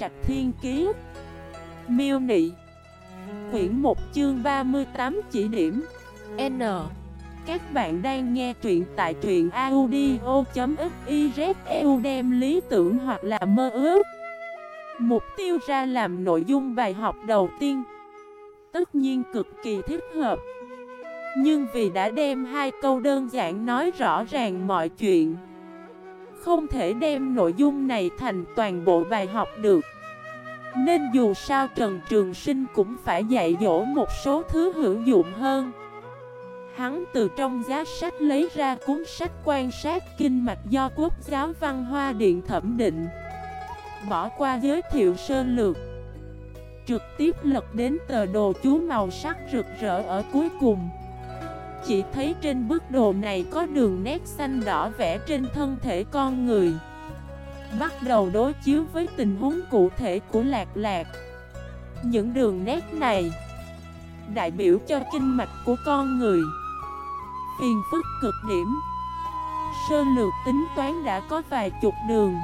Trạch Thiên Kiế Miêu Nị. Quyển 1 chương 38 chỉ điểm. N. Các bạn đang nghe truyện tại truyện audio.xyz EU đem lý tưởng hoặc là mơ ước. Mục tiêu ra làm nội dung bài học đầu tiên. Tất nhiên cực kỳ thích hợp. Nhưng vì đã đem hai câu đơn giản nói rõ ràng mọi chuyện không thể đem nội dung này thành toàn bộ bài học được. Nên dù sao Trần Trường Sinh cũng phải dạy dỗ một số thứ hữu dụng hơn. Hắn từ trong giá sách lấy ra cuốn sách quan sát kinh mạch do Quốc giáo Văn Hoa Điện thẩm định. Bỏ qua giới thiệu sơ lược. Trực tiếp lật đến tờ đồ chú màu sắc rực rỡ ở cuối cùng. Chỉ thấy trên bức đồ này có đường nét xanh đỏ vẽ trên thân thể con người. Bắt đầu đối chiếu với tình huống cụ thể của lạc lạc. Những đường nét này Đại biểu cho kinh mạch của con người. Phiền phức cực điểm. Sơ lược tính toán đã có vài chục đường.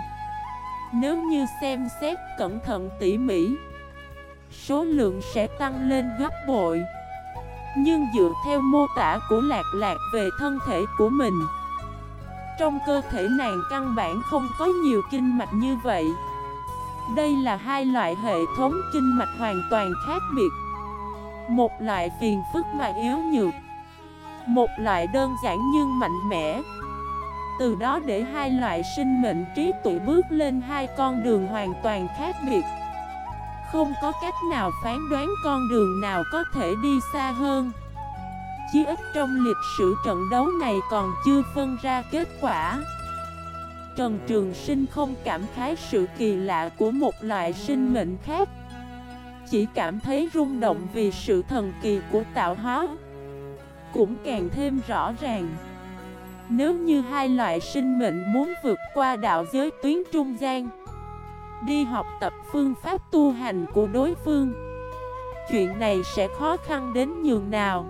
Nếu như xem xét cẩn thận tỉ mỉ, Số lượng sẽ tăng lên gấp bội. Nhưng dựa theo mô tả của Lạc Lạc về thân thể của mình, Trong cơ thể nàng căn bản không có nhiều kinh mạch như vậy. Đây là hai loại hệ thống kinh mạch hoàn toàn khác biệt. Một loại phiền phức mà yếu nhược, Một loại đơn giản nhưng mạnh mẽ. Từ đó để hai loại sinh mệnh trí tuệ bước lên hai con đường hoàn toàn khác biệt không có cách nào phán đoán con đường nào có thể đi xa hơn. Chí ít trong lịch sử trận đấu này còn chưa phân ra kết quả. Trần Trường Sinh không cảm khái sự kỳ lạ của một loại sinh mệnh khác. Chỉ cảm thấy rung động vì sự thần kỳ của tạo hóa. Cũng càng thêm rõ ràng, Nếu như hai loại sinh mệnh muốn vượt qua đạo giới tuyến trung gian Đi học tập phương pháp tu hành của đối phương. Chuyện này sẽ khó khăn đến nhường nào.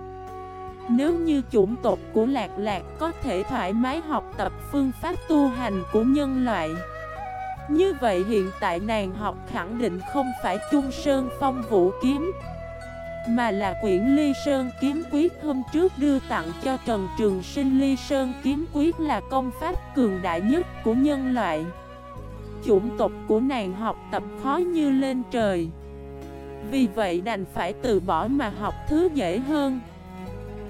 Nếu như chủng tộc của Lạc Lạc có thể thoải mái học tập phương pháp tu hành của nhân loại, Như vậy hiện tại nàng học khẳng định không phải Trung Sơn Phong Vũ Kiếm, Mà là quyển Ly Sơn Kiếm Quyết hôm trước đưa tặng cho Trần Trường Sinh. Ly Sơn Kiếm Quyết là công pháp cường đại nhất của nhân loại chủng tộc của nàng học tập khó như lên trời. Vì vậy đành phải từ bỏ mà học thứ dễ hơn.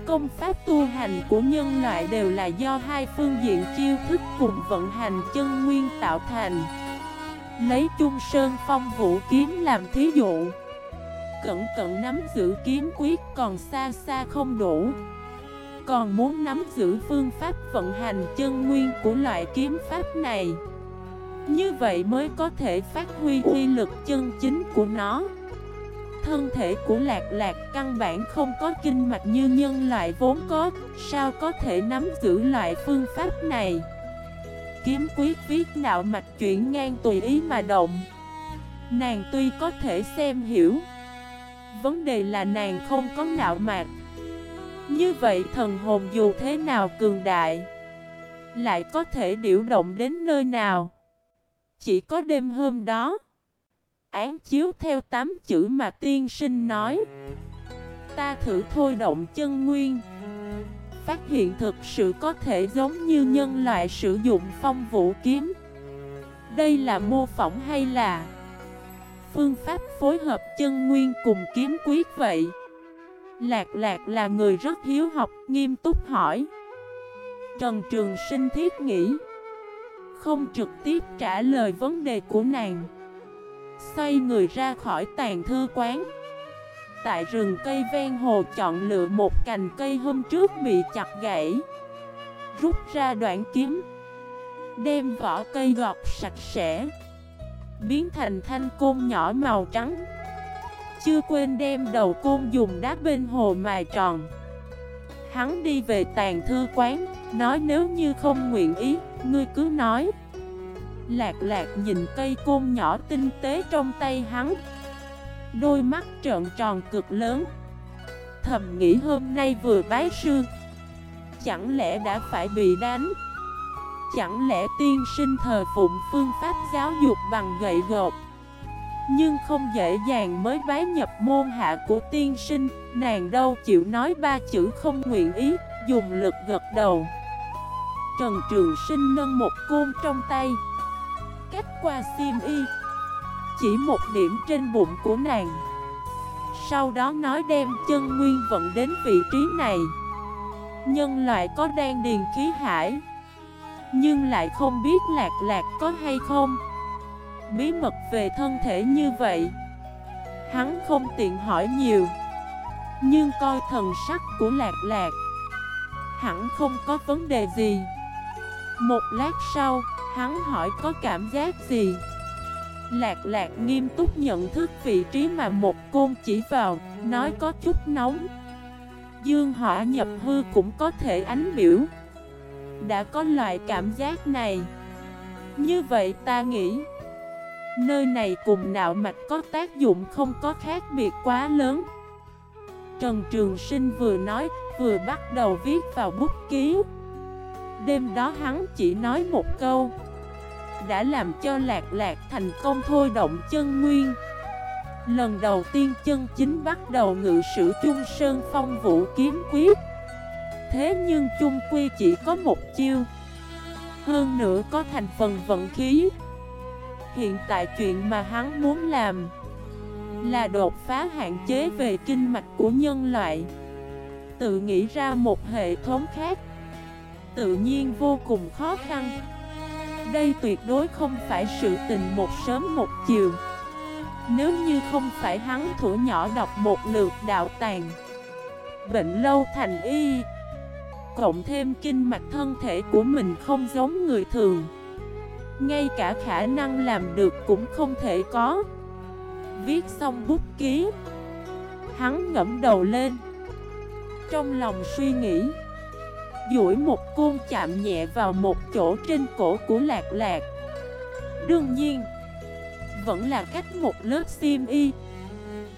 Công pháp tu hành của nhân loại đều là do hai phương diện chiêu thức cùng vận hành chân nguyên tạo thành. Lấy chung sơn phong vũ kiếm làm thí dụ. Cẩn cẩn nắm giữ kiếm quyết còn xa xa không đủ. Còn muốn nắm giữ phương pháp vận hành chân nguyên của loại kiếm pháp này như vậy mới có thể phát huy uy lực chân chính của nó. Thân thể của lạc lạc căn bản không có kinh mạch như nhân loại vốn có, Sao có thể nắm giữ loại phương pháp này? Kiếm quyết viết nạo mạch chuyển ngang tùy ý mà động. Nàng tuy có thể xem hiểu, Vấn đề là nàng không có nạo mạch Như vậy thần hồn dù thế nào cường đại, Lại có thể điểu động đến nơi nào? Chỉ có đêm hôm đó. Án chiếu theo tám chữ mà tiên sinh nói. Ta thử thôi động chân nguyên. Phát hiện thực sự có thể giống như nhân loại sử dụng phong vũ kiếm. Đây là mô phỏng hay là Phương pháp phối hợp chân nguyên cùng kiếm quyết vậy? Lạc lạc là người rất hiếu học, nghiêm túc hỏi. Trần Trường Sinh thiết nghĩ không trực tiếp trả lời vấn đề của nàng. Xoay người ra khỏi tàn thư quán. Tại rừng cây ven hồ chọn lựa một cành cây hôm trước bị chặt gãy. Rút ra đoạn kiếm. Đem vỏ cây gọt sạch sẽ. Biến thành thanh côn nhỏ màu trắng. Chưa quên đem đầu côn dùng đá bên hồ mài tròn. Hắn đi về tàn thư quán, Nói nếu như không nguyện ý, Ngươi cứ nói. Lạc lạc nhìn cây côn nhỏ tinh tế trong tay hắn. Đôi mắt trợn tròn cực lớn. Thầm nghĩ hôm nay vừa bái sư. Chẳng lẽ đã phải bị đánh? Chẳng lẽ tiên sinh thờ phụng phương pháp giáo dục bằng gậy gột Nhưng không dễ dàng mới bái nhập môn hạ của tiên sinh. Nàng đâu chịu nói ba chữ không nguyện ý, Dùng lực gật đầu. Trần Trường Sinh nâng một côn trong tay. Cách qua xiêm y. Chỉ một điểm trên bụng của nàng. Sau đó nói đem chân nguyên vận đến vị trí này. Nhân loại có đang điền khí hải, Nhưng lại không biết lạc lạc có hay không. Bí mật về thân thể như vậy, Hắn không tiện hỏi nhiều. Nhưng coi thần sắc của lạc lạc, Hẳn không có vấn đề gì. Một lát sau Hắn hỏi có cảm giác gì? Lạc lạc nghiêm túc nhận thức vị trí mà một côn chỉ vào, Nói có chút nóng. Dương hỏa nhập hư cũng có thể ánh biểu. Đã có loại cảm giác này. Như vậy ta nghĩ, Nơi này cùng nạo mạch có tác dụng không có khác biệt quá lớn. Trần Trường Sinh vừa nói, vừa bắt đầu viết vào bút ký. Đêm đó hắn chỉ nói một câu. Đã làm cho lạc lạc thành công thôi động chân nguyên. Lần đầu tiên chân chính bắt đầu ngự sử chung sơn phong vũ kiếm quyết. Thế nhưng chung quy chỉ có một chiêu. Hơn nữa có thành phần vận khí. Hiện tại chuyện mà hắn muốn làm Là đột phá hạn chế về kinh mạch của nhân loại. Tự nghĩ ra một hệ thống khác. Tự nhiên vô cùng khó khăn. Đây tuyệt đối không phải sự tình một sớm một chiều. Nếu như không phải hắn thủ nhỏ đọc một lượt đạo tàng, Bệnh lâu thành y, Cộng thêm kinh mạch thân thể của mình không giống người thường, ngay cả khả năng làm được cũng không thể có. Viết xong bút ký, Hắn ngẫm đầu lên, Trong lòng suy nghĩ duỗi một côn chạm nhẹ vào một chỗ trên cổ của lạc lạc. Đương nhiên Vẫn là cách một lớp xiêm y.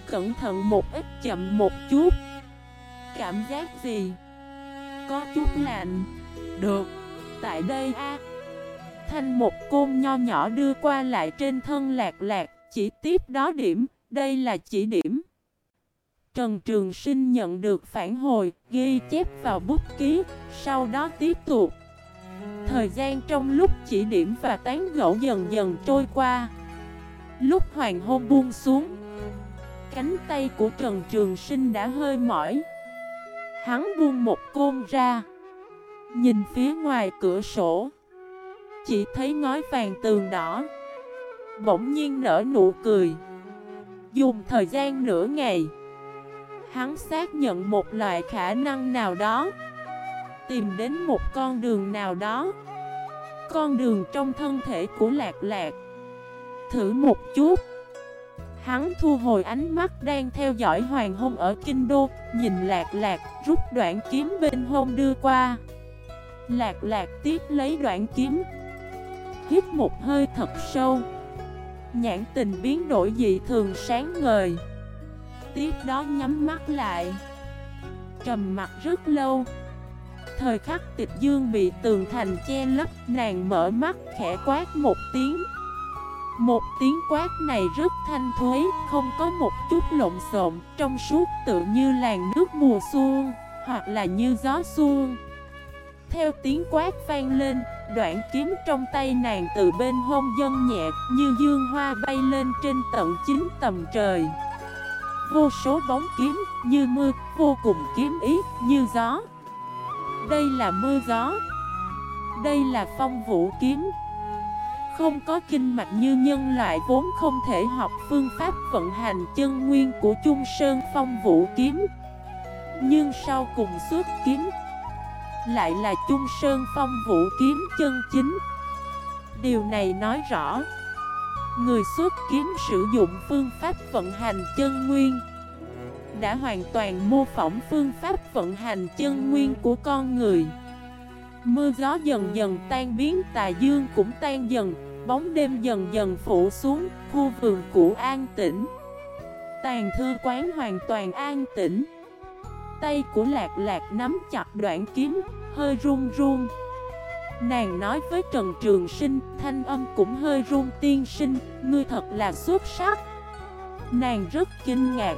Cẩn thận một ít chậm một chút. Cảm giác gì? Có chút lạnh. Được Tại đây a. Thanh một côn nho nhỏ đưa qua lại trên thân lạc lạc, chỉ tiếp đó điểm, đây là chỉ điểm. Trần Trường Sinh nhận được phản hồi, ghi chép vào bút ký, sau đó tiếp tục. Thời gian trong lúc chỉ điểm và tán gẫu dần dần trôi qua. Lúc hoàng hôn buông xuống, cánh tay của Trần Trường Sinh đã hơi mỏi. Hắn buông một côn ra, nhìn phía ngoài cửa sổ. Chỉ thấy ngói vàng tường đỏ Bỗng nhiên nở nụ cười Dùng thời gian nửa ngày Hắn xác nhận một loại khả năng nào đó. Tìm đến một con đường nào đó. Con đường trong thân thể của lạc lạc. Thử một chút. Hắn thu hồi ánh mắt đang theo dõi hoàng hôn ở kinh đô. Nhìn lạc lạc rút đoạn kiếm bên hôn đưa qua. Lạc lạc tiếp lấy đoạn kiếm. Hít một hơi thật sâu. Nhãn tình biến đổi dị thường sáng ngời. Tiếp đó nhắm mắt lại. Trầm mặt rất lâu. Thời khắc tịch dương bị tường thành che lấp, Nàng mở mắt khẽ quát một tiếng. Một tiếng quát này rất thanh thuế, Không có một chút lộn xộn, Trong suốt tự như làn nước mùa xuân, Hoặc là như gió xuân. Theo tiếng quát vang lên, Đoạn kiếm trong tay nàng từ bên hông dân nhẹ, Như dương hoa bay lên trên tận chín tầm trời. Vô số bóng kiếm như mưa, Vô cùng kiếm ý như gió. Đây là mưa gió. Đây là phong vũ kiếm. Không có kinh mạch như nhân loại vốn không thể học phương pháp vận hành chân nguyên của Trung Sơn phong vũ kiếm. Nhưng sau cùng xuất kiếm, lại là chung sơn phong vũ kiếm chân chính. Điều này nói rõ Người xuất kiếm sử dụng phương pháp vận hành chân nguyên. Đã hoàn toàn mô phỏng phương pháp vận hành chân nguyên của con người. Mưa gió dần dần tan biến tà dương cũng tan dần Bóng đêm dần dần phủ xuống Khu vườn cũ an tĩnh. Tàn thư quán hoàn toàn an tĩnh. Tay của lạc lạc nắm chặt đoạn kiếm, hơi run run. Nàng nói với Trần Trường Sinh, thanh âm cũng hơi run tiên sinh, ngươi thật là xuất sắc. Nàng rất kinh ngạc.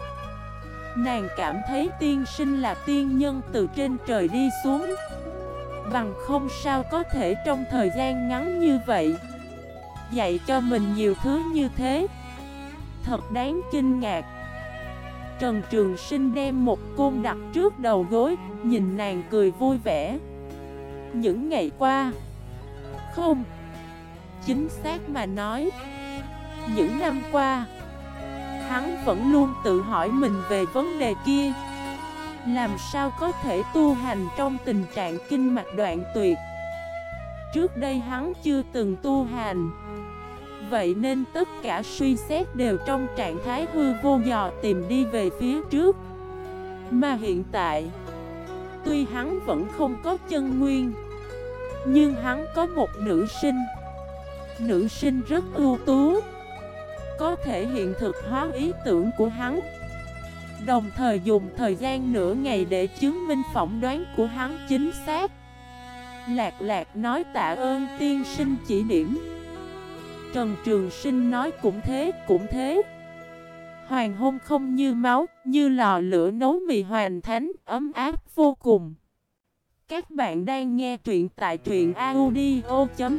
Nàng cảm thấy tiên sinh là tiên nhân từ trên trời đi xuống. Bằng không sao có thể trong thời gian ngắn như vậy Dạy cho mình nhiều thứ như thế. Thật đáng kinh ngạc. Trần Trường Sinh đem một côn đặt trước đầu gối Nhìn nàng cười vui vẻ. Những ngày qua. Không. Chính xác mà nói, Những năm qua, Hắn vẫn luôn tự hỏi mình về vấn đề kia. Làm sao có thể tu hành trong tình trạng kinh mạch đoạn tuyệt? Trước đây hắn chưa từng tu hành. Vậy nên tất cả suy xét đều trong trạng thái hư vô dò tìm đi về phía trước. Mà hiện tại Tuy hắn vẫn không có chân nguyên Nhưng hắn có một nữ sinh. Nữ sinh rất ưu tú Có thể hiện thực hóa ý tưởng của hắn Đồng thời dùng thời gian nửa ngày để chứng minh phỏng đoán của hắn chính xác. Lạc lạc nói tạ ơn tiên sinh chỉ điểm. Trần Trường Sinh nói cũng thế, cũng thế. Hoàng hôn không như máu, như lò lửa nấu mì hoàn thánh, ấm áp vô cùng. Các bạn đang nghe truyện tại truyện audio.fif